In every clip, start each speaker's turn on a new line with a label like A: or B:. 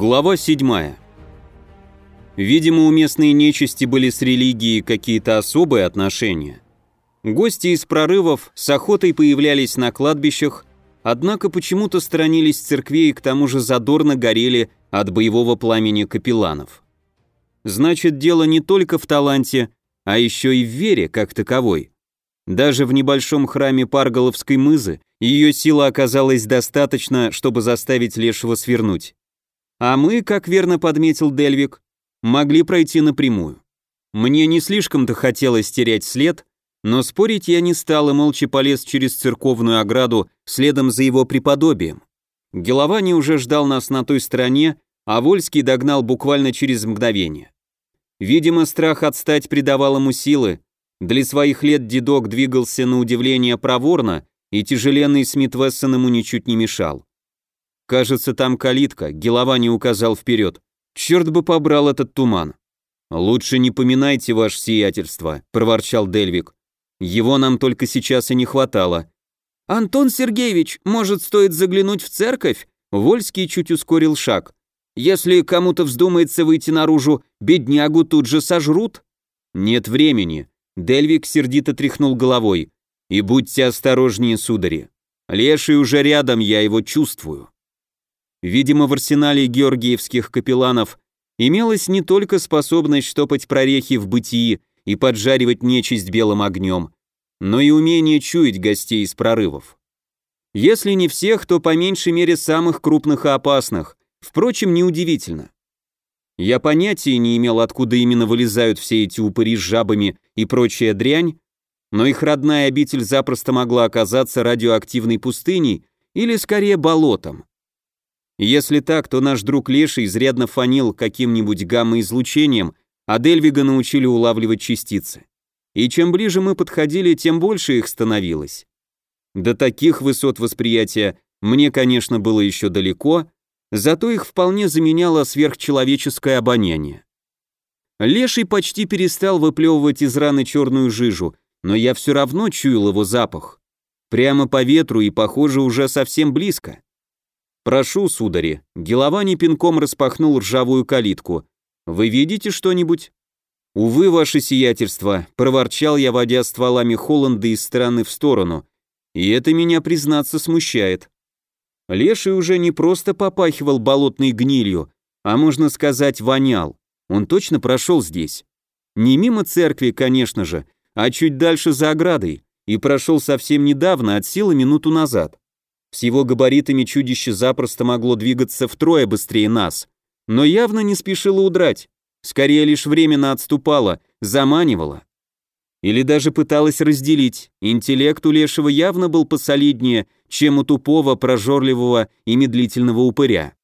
A: Глава 7. Видимо, у местной нечисти были с религией какие-то особые отношения. Гости из прорывов с охотой появлялись на кладбищах, однако почему-то сторонились церквей и к тому же задорно горели от боевого пламени капелланов. Значит, дело не только в таланте, а еще и в вере как таковой. Даже в небольшом храме Парголовской мызы ее сила оказалась достаточно, чтобы заставить Лешего свернуть. А мы, как верно подметил Дельвик, могли пройти напрямую. Мне не слишком-то хотелось терять след, но спорить я не стал и молча полез через церковную ограду следом за его преподобием. Геловани уже ждал нас на той стороне, а Вольский догнал буквально через мгновение. Видимо, страх отстать придавал ему силы. Для своих лет дедок двигался на удивление проворно, и тяжеленный Смит Вессон ему ничуть не мешал. Кажется, там калитка, Геловани указал вперед. Черт бы побрал этот туман. Лучше не поминайте ваше сиятельство, проворчал Дельвик. Его нам только сейчас и не хватало. Антон Сергеевич, может, стоит заглянуть в церковь? Вольский чуть ускорил шаг. Если кому-то вздумается выйти наружу, беднягу тут же сожрут. Нет времени. Дельвик сердито тряхнул головой. И будьте осторожнее, судари. Леший уже рядом, я его чувствую. Видимо, в арсенале георгиевских капелланов имелась не только способность штопать прорехи в бытии и поджаривать нечисть белым огнем, но и умение чуять гостей из прорывов. Если не всех, то по меньшей мере самых крупных и опасных, впрочем, неудивительно. Я понятия не имел, откуда именно вылезают все эти упыри с жабами и прочая дрянь, но их родная обитель запросто могла оказаться радиоактивной пустыней или скорее болотом. Если так, то наш друг Леша изрядно фанил каким-нибудь гамма-излучением, а Дельвига научили улавливать частицы. И чем ближе мы подходили, тем больше их становилось. До таких высот восприятия мне, конечно, было еще далеко, зато их вполне заменяло сверхчеловеческое обоняние. Леший почти перестал выплевывать из раны черную жижу, но я все равно чуял его запах. Прямо по ветру и, похоже, уже совсем близко. «Прошу, судари». Геловани пинком распахнул ржавую калитку. «Вы видите что-нибудь?» «Увы, ваше сиятельство», — проворчал я, водя стволами Холланда из стороны в сторону. «И это меня, признаться, смущает». Леший уже не просто попахивал болотной гнилью, а, можно сказать, вонял. Он точно прошел здесь. Не мимо церкви, конечно же, а чуть дальше за оградой, и прошел совсем недавно, от силы минуту назад. С его габаритами чудище запросто могло двигаться втрое быстрее нас, но явно не спешило удрать, скорее лишь временно отступало, заманивало. Или даже пыталась разделить, интеллект у Лешего явно был посолиднее, чем у тупого, прожорливого и медлительного упыря.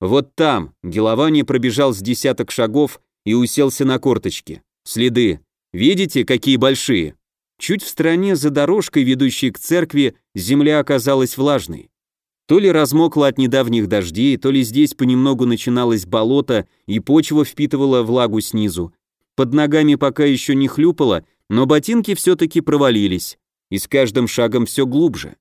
A: Вот там Геловани пробежал с десяток шагов и уселся на корточки. Следы. Видите, какие большие? Чуть в стороне, за дорожкой, ведущей к церкви, земля оказалась влажной. То ли размокла от недавних дождей, то ли здесь понемногу начиналось болото, и почва впитывала влагу снизу. Под ногами пока еще не хлюпало, но ботинки все-таки провалились, и с каждым шагом все глубже.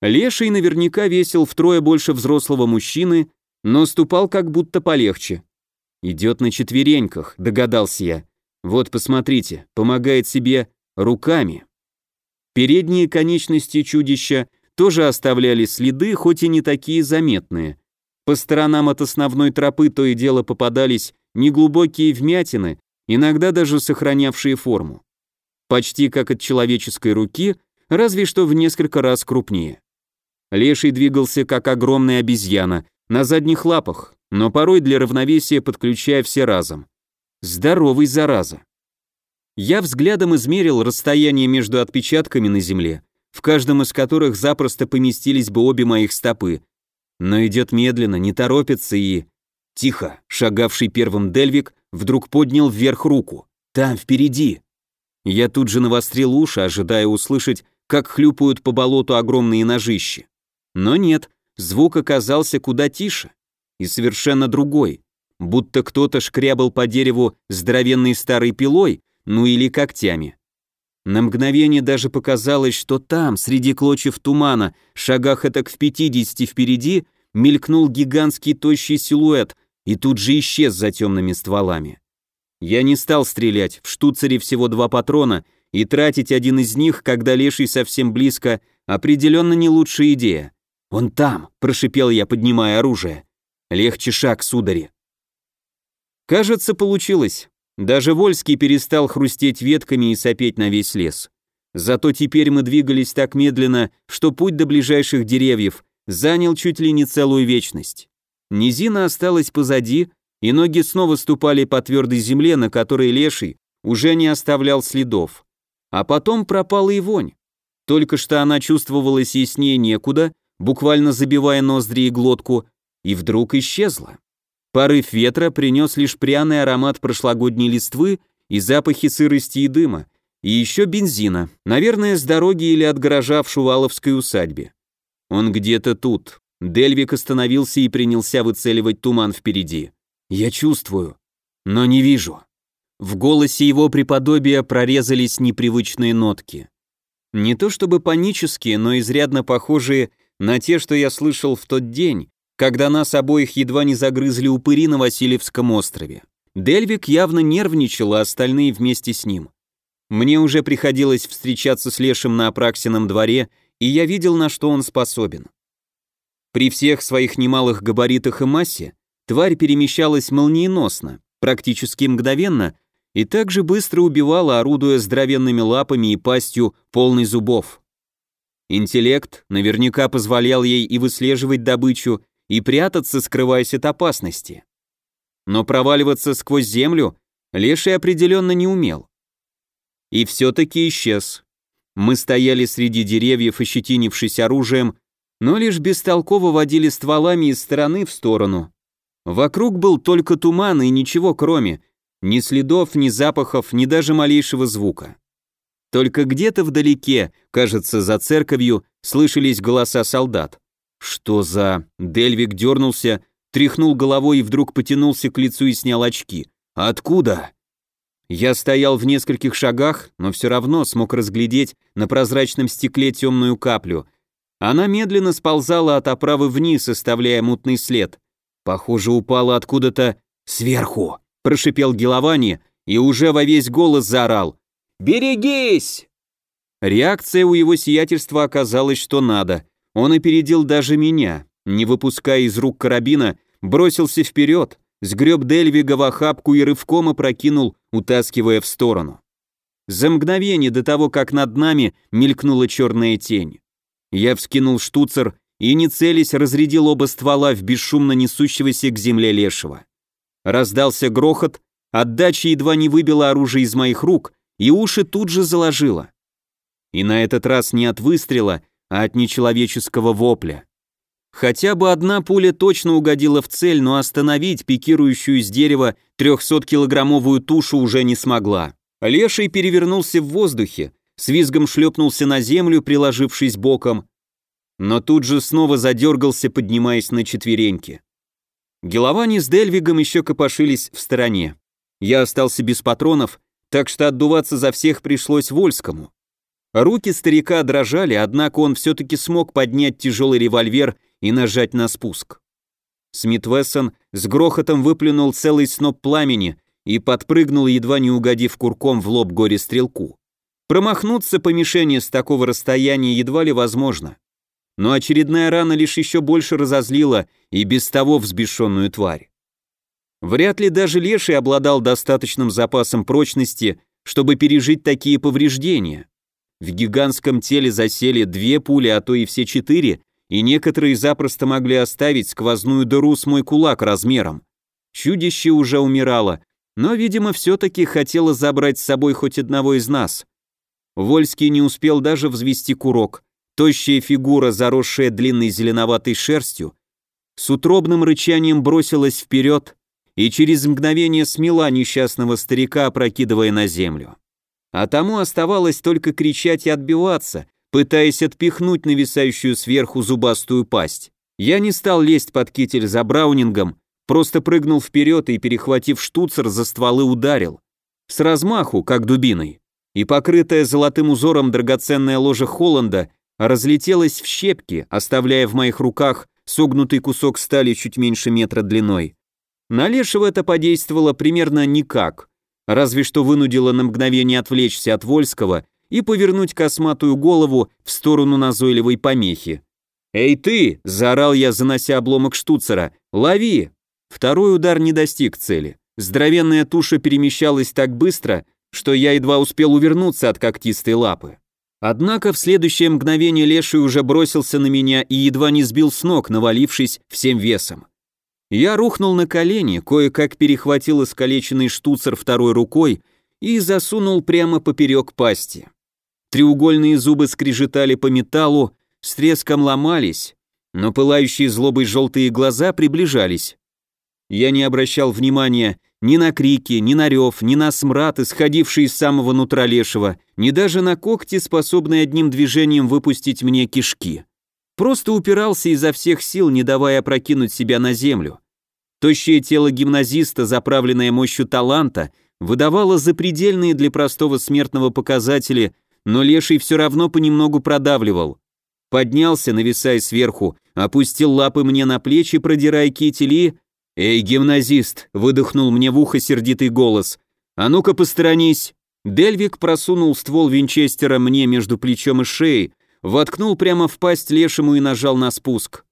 A: Леший наверняка весил втрое больше взрослого мужчины, но ступал как будто полегче. «Идет на четвереньках», — догадался я. «Вот, посмотрите, помогает себе руками. Передние конечности чудища тоже оставляли следы, хоть и не такие заметные. По сторонам от основной тропы то и дело попадались неглубокие вмятины, иногда даже сохранявшие форму. Почти как от человеческой руки, разве что в несколько раз крупнее. Леший двигался как огромная обезьяна, на задних лапах, но порой для равновесия подключая все разом. Здоровый зараза. Я взглядом измерил расстояние между отпечатками на земле, в каждом из которых запросто поместились бы обе моих стопы. Но идет медленно, не торопится и... Тихо, шагавший первым Дельвик вдруг поднял вверх руку. Там, впереди. Я тут же навострил уши, ожидая услышать, как хлюпают по болоту огромные ножищи. Но нет, звук оказался куда тише и совершенно другой, будто кто-то шкрябал по дереву здоровенной старой пилой, ну или когтями. На мгновение даже показалось, что там, среди клочев тумана, шагах этак в пятидесяти впереди, мелькнул гигантский тощий силуэт и тут же исчез за темными стволами. Я не стал стрелять, в штуцере всего два патрона, и тратить один из них, когда леший совсем близко, определенно не лучшая идея. «Он там!» – прошипел я, поднимая оружие. «Легче шаг, судари!» Кажется, получилось. Даже Вольский перестал хрустеть ветками и сопеть на весь лес. Зато теперь мы двигались так медленно, что путь до ближайших деревьев занял чуть ли не целую вечность. Низина осталась позади, и ноги снова ступали по твердой земле, на которой леший уже не оставлял следов. А потом пропала и вонь. Только что она чувствовалась яснее некуда, буквально забивая ноздри и глотку, и вдруг исчезла. Порыв ветра принес лишь пряный аромат прошлогодней листвы и запахи сырости и дыма, и еще бензина, наверное, с дороги или от гаража в Шуваловской усадьбе. Он где-то тут. Дельвик остановился и принялся выцеливать туман впереди. Я чувствую, но не вижу. В голосе его преподобия прорезались непривычные нотки. Не то чтобы панические, но изрядно похожие на те, что я слышал в тот день, когда нас обоих едва не загрызли упыри на Васильевском острове. Дельвик явно нервничал, а остальные вместе с ним. Мне уже приходилось встречаться с Лешим на Апраксином дворе, и я видел, на что он способен. При всех своих немалых габаритах и массе тварь перемещалась молниеносно, практически мгновенно, и также быстро убивала, орудуя здоровенными лапами и пастью, полной зубов. Интеллект наверняка позволял ей и выслеживать добычу, и прятаться, скрываясь от опасности. Но проваливаться сквозь землю Леший определенно не умел и все-таки исчез. Мы стояли среди деревьев, ощетинившись оружием, но лишь бестолково водили стволами из стороны в сторону. Вокруг был только туман и ничего кроме, ни следов, ни запахов, ни даже малейшего звука. Только где-то вдалеке, кажется, за церковью, слышались голоса солдат. Что за... Дельвик дернулся, тряхнул головой и вдруг потянулся к лицу и снял очки. Откуда? Я стоял в нескольких шагах, но все равно смог разглядеть на прозрачном стекле темную каплю. Она медленно сползала от оправы вниз, оставляя мутный след. Похоже, упала откуда-то сверху, прошипел Геловани и уже во весь голос заорал. «Берегись!» Реакция у его сиятельства оказалась что надо. Он опередил даже меня, не выпуская из рук карабина, бросился вперед, сгреб Дельвига в охапку и рывком опрокинул, утаскивая в сторону. За мгновение до того, как над нами мелькнула черная тень. Я вскинул штуцер и, не целясь, разрядил оба ствола в бесшумно несущегося к земле лешего. Раздался грохот, отдача едва не выбила оружие из моих рук, и уши тут же заложило. И на этот раз не от выстрела, а от нечеловеческого вопля. Хотя бы одна пуля точно угодила в цель, но остановить пикирующую с дерева 300-килограммовую тушу уже не смогла. Леший перевернулся в воздухе, с визгом шлепнулся на землю, приложившись боком, но тут же снова задергался, поднимаясь на четвереньки. Геловани с Дельвигом еще копошились в стороне. Я остался без патронов, так что отдуваться за всех пришлось Вольскому. Руки старика дрожали, однако он все-таки смог поднять тяжелый револьвер и нажать на спуск. Смит Вессон с грохотом выплюнул целый сноп пламени и подпрыгнул, едва не угодив курком в лоб горе-стрелку. Промахнуться по мишени с такого расстояния едва ли возможно. Но очередная рана лишь еще больше разозлила и без того взбешенную тварь. Вряд ли даже Леший обладал достаточным запасом прочности, чтобы пережить такие повреждения. В гигантском теле засели две пули, а то и все четыре, и некоторые запросто могли оставить сквозную дыру с мой кулак размером. Чудище уже умирало, но, видимо, все-таки хотело забрать с собой хоть одного из нас. Вольский не успел даже взвести курок. Тощая фигура, заросшая длинной зеленоватой шерстью, с утробным рычанием бросилась вперед и через мгновение смела несчастного старика, опрокидывая на землю. А тому оставалось только кричать и отбиваться, пытаясь отпихнуть нависающую сверху зубастую пасть. Я не стал лезть под китель за браунингом, просто прыгнул вперед и, перехватив штуцер, за стволы ударил. С размаху, как дубиной. И покрытая золотым узором драгоценная ложа Холланда разлетелась в щепки, оставляя в моих руках согнутый кусок стали чуть меньше метра длиной. На Лешего это подействовало примерно никак, разве что вынудило на мгновение отвлечься от Вольского и повернуть косматую голову в сторону назойливой помехи. «Эй ты!» – заорал я, занося обломок штуцера. «Лови!» Второй удар не достиг цели. Здоровенная туша перемещалась так быстро, что я едва успел увернуться от когтистой лапы. Однако в следующее мгновение леший уже бросился на меня и едва не сбил с ног, навалившись всем весом. Я рухнул на колени, кое-как перехватил искалеченный штуцер второй рукой и засунул прямо поперек пасти. Треугольные зубы скрежетали по металлу, с треском ломались, но пылающие злобой желтые глаза приближались. Я не обращал внимания ни на крики, ни на рев, ни на смрад, исходивший из самого нутра лешего, ни даже на когти, способные одним движением выпустить мне кишки. Просто упирался изо всех сил, не давая опрокинуть себя на землю. Тощее тело гимназиста, заправленное мощью таланта, выдавало запредельные для простого смертного показатели, но леший все равно понемногу продавливал. Поднялся, нависая сверху, опустил лапы мне на плечи, продирая кители «Эй, гимназист!» — выдохнул мне в ухо сердитый голос. «А ну-ка посторонись!» Дельвик просунул ствол винчестера мне между плечом и шеей, воткнул прямо в пасть лешему и нажал на спуск.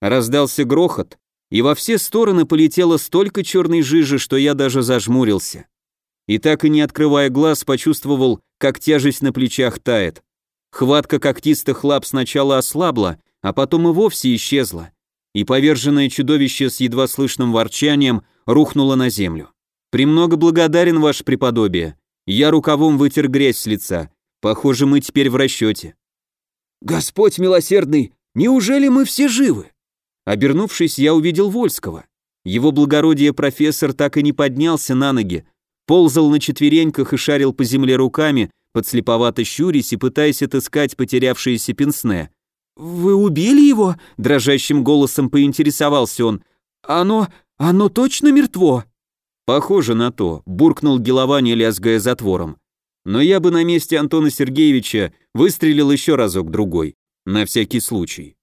A: Раздался грохот, и во все стороны полетело столько черной жижи, что я даже зажмурился. И так и не открывая глаз, почувствовал, как тяжесть на плечах тает. Хватка когтистых лап сначала ослабла, а потом и вовсе исчезла и поверженное чудовище с едва слышным ворчанием рухнуло на землю. «Премного благодарен, ваше преподобие. Я рукавом вытер грязь с лица. Похоже, мы теперь в расчете». «Господь милосердный, неужели мы все живы?» Обернувшись, я увидел Вольского. Его благородие профессор так и не поднялся на ноги, ползал на четвереньках и шарил по земле руками, подслеповато щурясь и пытаясь отыскать потерявшееся пенсне. «Вы убили его?» – дрожащим голосом поинтересовался он. «Оно... оно точно мертво?» «Похоже на то», – буркнул Геловани, лязгая затвором. «Но я бы на месте Антона Сергеевича выстрелил еще разок-другой, на всякий случай».